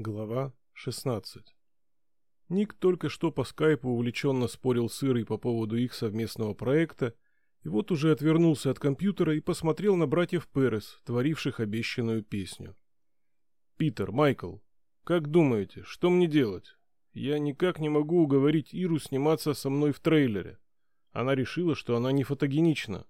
Глава 16 Ник только что по скайпу увлеченно спорил с Ирой по поводу их совместного проекта, и вот уже отвернулся от компьютера и посмотрел на братьев Перес, творивших обещанную песню. «Питер, Майкл, как думаете, что мне делать? Я никак не могу уговорить Иру сниматься со мной в трейлере. Она решила, что она не фотогенична».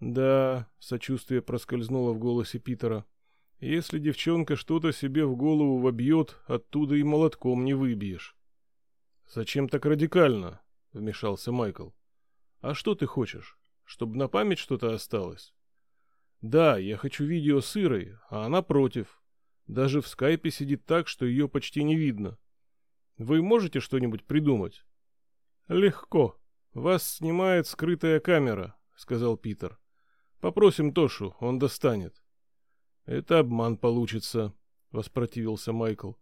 «Да», — сочувствие проскользнуло в голосе Питера, — если девчонка что-то себе в голову вобьет, оттуда и молотком не выбьешь. Зачем так радикально? Вмешался Майкл. А что ты хочешь? Чтобы на память что-то осталось? Да, я хочу видео с Ирой, а она против. Даже в скайпе сидит так, что ее почти не видно. Вы можете что-нибудь придумать? Легко. Вас снимает скрытая камера, сказал Питер. Попросим Тошу, он достанет. «Это обман получится», — воспротивился Майкл.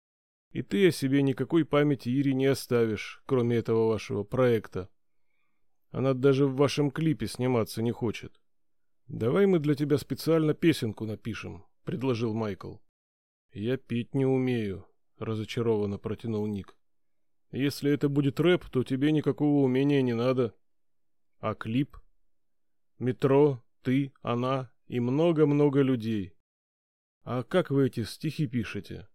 «И ты о себе никакой памяти Ире не оставишь, кроме этого вашего проекта. Она даже в вашем клипе сниматься не хочет. Давай мы для тебя специально песенку напишем», — предложил Майкл. «Я петь не умею», — разочарованно протянул Ник. «Если это будет рэп, то тебе никакого умения не надо». «А клип?» «Метро, ты, она и много-много людей. «А как вы эти стихи пишете?»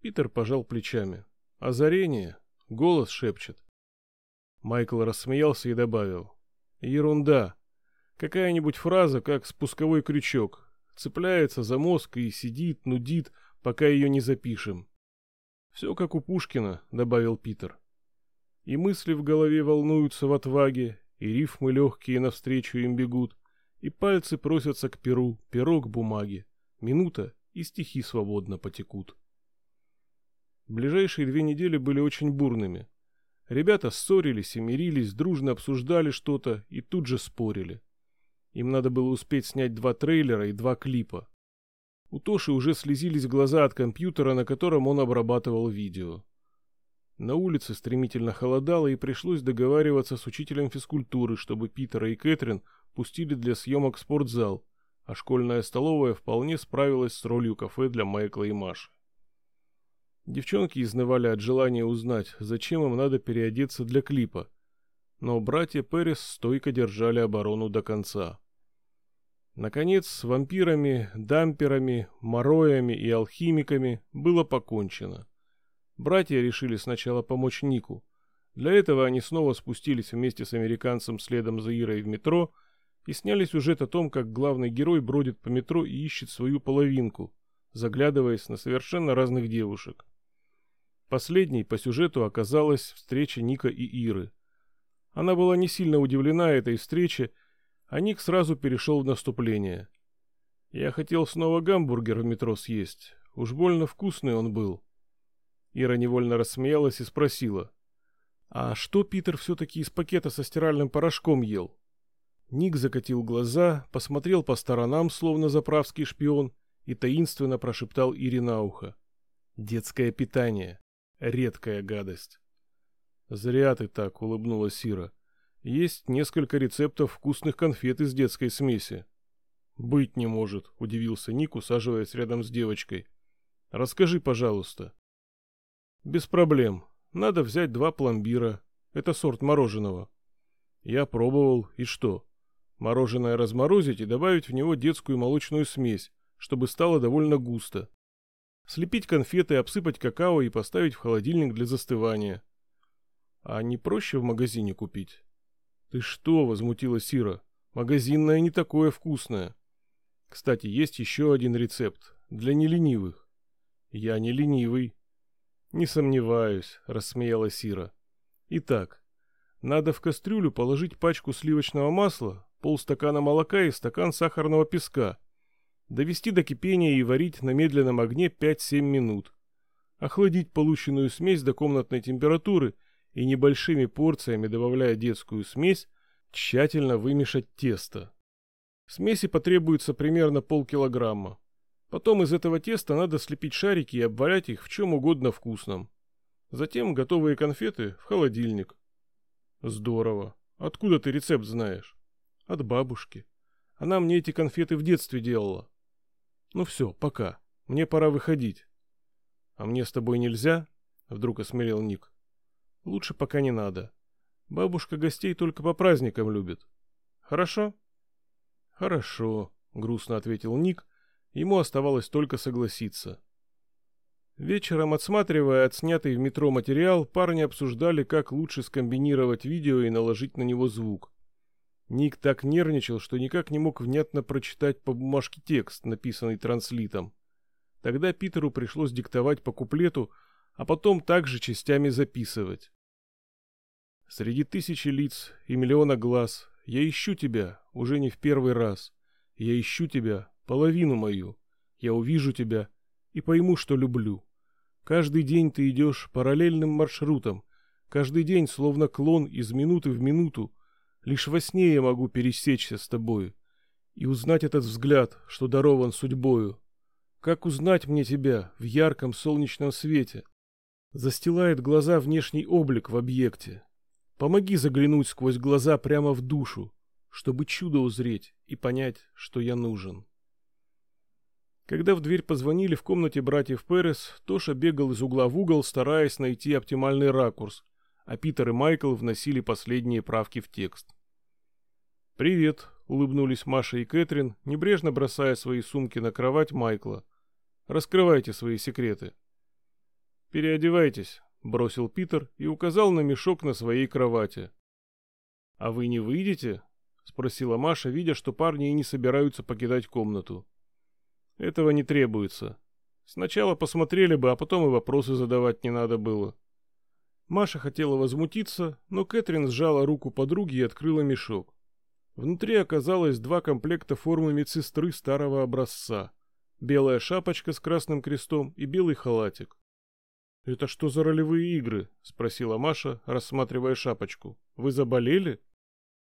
Питер пожал плечами. «Озарение. Голос шепчет». Майкл рассмеялся и добавил. «Ерунда. Какая-нибудь фраза, как спусковой крючок. Цепляется за мозг и сидит, нудит, пока ее не запишем». «Все как у Пушкина», — добавил Питер. «И мысли в голове волнуются в отваге, и рифмы легкие навстречу им бегут, и пальцы просятся к перу, перо к бумаге. Минута, и стихи свободно потекут. Ближайшие две недели были очень бурными. Ребята ссорились и мирились, дружно обсуждали что-то и тут же спорили. Им надо было успеть снять два трейлера и два клипа. У Тоши уже слезились глаза от компьютера, на котором он обрабатывал видео. На улице стремительно холодало и пришлось договариваться с учителем физкультуры, чтобы Питера и Кэтрин пустили для съемок спортзал, а школьная столовая вполне справилась с ролью кафе для Майкла и Маши. Девчонки изнывали от желания узнать, зачем им надо переодеться для клипа, но братья Перес стойко держали оборону до конца. Наконец, с вампирами, дамперами, мороями и алхимиками было покончено. Братья решили сначала помочь Нику. Для этого они снова спустились вместе с американцем следом за Ирой в метро и сняли сюжет о том, как главный герой бродит по метро и ищет свою половинку, заглядываясь на совершенно разных девушек. Последней по сюжету оказалась встреча Ника и Иры. Она была не сильно удивлена этой встрече, а Ник сразу перешел в наступление. «Я хотел снова гамбургер в метро съесть. Уж больно вкусный он был». Ира невольно рассмеялась и спросила. «А что Питер все-таки из пакета со стиральным порошком ел?» Ник закатил глаза, посмотрел по сторонам, словно заправский шпион, и таинственно прошептал Ире ухо. «Детское питание. Редкая гадость». «Зря ты так», — улыбнулась Сира. «Есть несколько рецептов вкусных конфет из детской смеси». «Быть не может», — удивился Ник, усаживаясь рядом с девочкой. «Расскажи, пожалуйста». «Без проблем. Надо взять два пломбира. Это сорт мороженого». «Я пробовал. И что?» Мороженое разморозить и добавить в него детскую молочную смесь, чтобы стало довольно густо. Слепить конфеты, обсыпать какао и поставить в холодильник для застывания. А не проще в магазине купить? Ты что, возмутилась Сира. Магазинное не такое вкусное. Кстати, есть еще один рецепт. Для неленивых. Я не ленивый. Не сомневаюсь, рассмеялась Сира. Итак, надо в кастрюлю положить пачку сливочного масла, полстакана молока и стакан сахарного песка. Довести до кипения и варить на медленном огне 5-7 минут. Охладить полученную смесь до комнатной температуры и небольшими порциями, добавляя детскую смесь, тщательно вымешать тесто. Смеси потребуется примерно полкилограмма. Потом из этого теста надо слепить шарики и обвалять их в чем угодно вкусном. Затем готовые конфеты в холодильник. Здорово. Откуда ты рецепт знаешь? От бабушки. Она мне эти конфеты в детстве делала. Ну все, пока. Мне пора выходить. А мне с тобой нельзя? Вдруг осмелел Ник. Лучше пока не надо. Бабушка гостей только по праздникам любит. Хорошо? Хорошо, грустно ответил Ник. Ему оставалось только согласиться. Вечером, отсматривая отснятый в метро материал, парни обсуждали, как лучше скомбинировать видео и наложить на него звук. Ник так нервничал, что никак не мог внятно прочитать по бумажке текст, написанный транслитом. Тогда Питеру пришлось диктовать по куплету, а потом также частями записывать. Среди тысячи лиц и миллиона глаз я ищу тебя уже не в первый раз. Я ищу тебя, половину мою. Я увижу тебя и пойму, что люблю. Каждый день ты идешь параллельным маршрутом. Каждый день словно клон из минуты в минуту. Лишь во сне я могу пересечься с тобою и узнать этот взгляд, что дарован судьбою. Как узнать мне тебя в ярком солнечном свете? Застилает глаза внешний облик в объекте. Помоги заглянуть сквозь глаза прямо в душу, чтобы чудо узреть и понять, что я нужен. Когда в дверь позвонили в комнате братьев Перес, Тоша бегал из угла в угол, стараясь найти оптимальный ракурс, а Питер и Майкл вносили последние правки в текст. «Привет», — улыбнулись Маша и Кэтрин, небрежно бросая свои сумки на кровать Майкла. «Раскрывайте свои секреты». «Переодевайтесь», — бросил Питер и указал на мешок на своей кровати. «А вы не выйдете?» — спросила Маша, видя, что парни и не собираются покидать комнату. «Этого не требуется. Сначала посмотрели бы, а потом и вопросы задавать не надо было». Маша хотела возмутиться, но Кэтрин сжала руку подруги и открыла мешок. Внутри оказалось два комплекта формы медсестры старого образца. Белая шапочка с красным крестом и белый халатик. «Это что за ролевые игры?» — спросила Маша, рассматривая шапочку. «Вы заболели?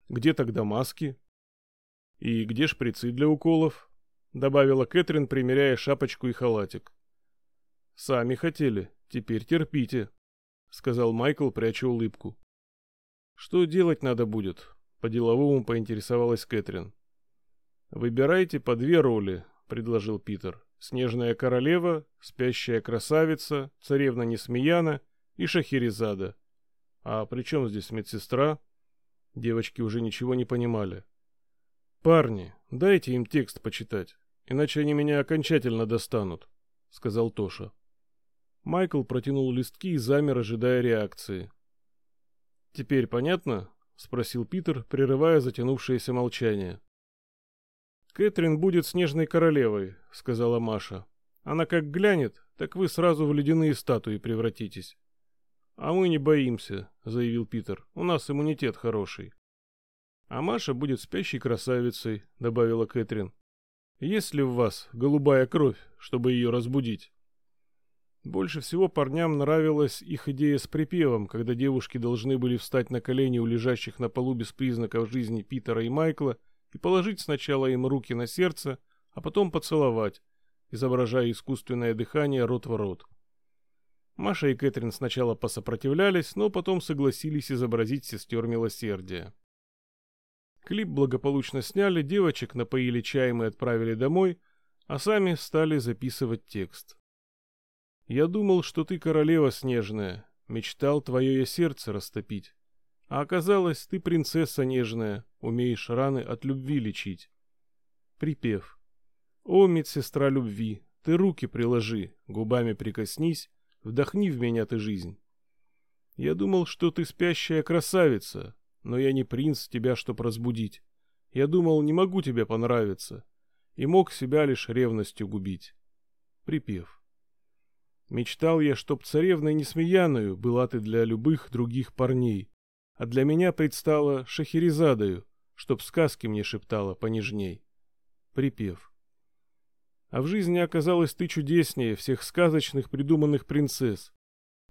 Где тогда маски?» «И где шприцы для уколов?» — добавила Кэтрин, примеряя шапочку и халатик. «Сами хотели, теперь терпите», — сказал Майкл, пряча улыбку. «Что делать надо будет?» По-деловому поинтересовалась Кэтрин. «Выбирайте по две роли», — предложил Питер. «Снежная королева, спящая красавица, царевна Несмеяна и Шахерезада. А при чем здесь медсестра?» Девочки уже ничего не понимали. «Парни, дайте им текст почитать, иначе они меня окончательно достанут», — сказал Тоша. Майкл протянул листки и замер, ожидая реакции. «Теперь понятно?» спросил Питер, прерывая затянувшееся молчание. Кэтрин будет снежной королевой, сказала Маша. Она как глянет, так вы сразу в ледяные статуи превратитесь. А мы не боимся, заявил Питер. У нас иммунитет хороший. А Маша будет спящей красавицей, добавила Кэтрин. Есть ли в вас голубая кровь, чтобы ее разбудить? Больше всего парням нравилась их идея с припевом, когда девушки должны были встать на колени у лежащих на полу без признаков жизни Питера и Майкла и положить сначала им руки на сердце, а потом поцеловать, изображая искусственное дыхание рот в рот. Маша и Кэтрин сначала посопротивлялись, но потом согласились изобразить сестер милосердия. Клип благополучно сняли, девочек напоили чаем и отправили домой, а сами стали записывать текст. Я думал, что ты королева снежная, мечтал твое я сердце растопить. А оказалось, ты принцесса нежная, умеешь раны от любви лечить. Припев. О, медсестра любви, ты руки приложи, губами прикоснись, вдохни в меня ты жизнь. Я думал, что ты спящая красавица, но я не принц тебя, чтоб разбудить. Я думал, не могу тебе понравиться, и мог себя лишь ревностью губить. Припев. Мечтал я, чтоб царевной несмеяною была ты для любых других парней, а для меня предстала Шахерезадою, чтоб сказки мне шептала понежней. Припев. А в жизни оказалась ты чудеснее всех сказочных придуманных принцесс.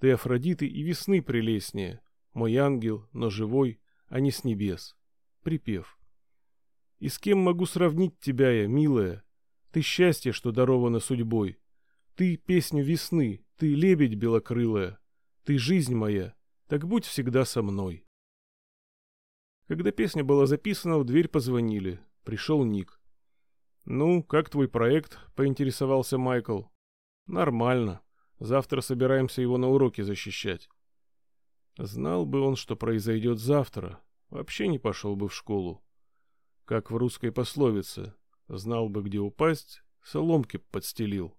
Ты Афродиты и весны прелестнее, мой ангел, но живой, а не с небес. Припев. И с кем могу сравнить тебя я, милая? Ты счастье, что даровано судьбой. Ты песню весны, ты лебедь белокрылая, ты жизнь моя, так будь всегда со мной. Когда песня была записана, в дверь позвонили. Пришел Ник. «Ну, как твой проект?» — поинтересовался Майкл. «Нормально. Завтра собираемся его на уроке защищать. Знал бы он, что произойдет завтра, вообще не пошел бы в школу. Как в русской пословице, знал бы, где упасть, соломки подстелил.